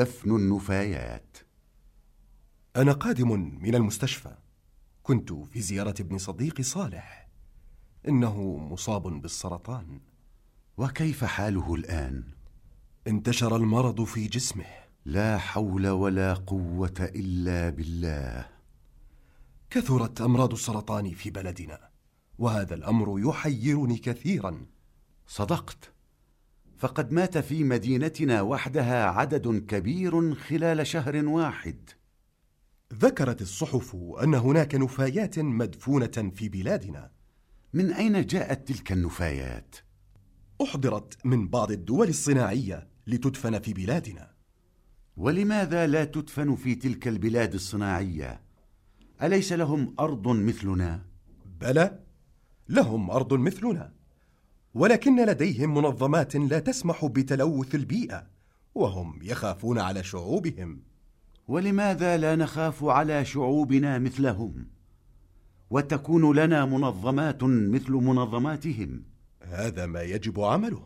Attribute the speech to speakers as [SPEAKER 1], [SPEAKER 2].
[SPEAKER 1] دفن النفايات.
[SPEAKER 2] أنا قادم من المستشفى. كنت في زيارة ابن صديقي صالح. إنه مصاب بالسرطان.
[SPEAKER 1] وكيف حاله الآن؟
[SPEAKER 2] انتشر المرض في جسمه.
[SPEAKER 1] لا حول ولا قوة إلا بالله.
[SPEAKER 2] كثرت أمراض السرطان في بلدنا وهذا الأمر يحيرني كثيرا.
[SPEAKER 1] صدقت. فقد مات في مدينتنا وحدها عدد كبير خلال شهر واحد
[SPEAKER 2] ذكرت الصحف أن هناك نفايات مدفونة في بلادنا
[SPEAKER 1] من أين جاءت تلك النفايات؟
[SPEAKER 2] أحضرت من بعض الدول الصناعية لتدفن في بلادنا
[SPEAKER 1] ولماذا لا تدفن في تلك البلاد الصناعية؟ أليس لهم أرض مثلنا؟
[SPEAKER 2] بلى لهم أرض مثلنا ولكن لديهم منظمات لا تسمح بتلوث البيئة وهم يخافون على شعوبهم.
[SPEAKER 1] ولماذا لا نخاف على شعوبنا مثلهم؟ وتكون لنا منظمات مثل منظماتهم.
[SPEAKER 2] هذا ما يجب عمله.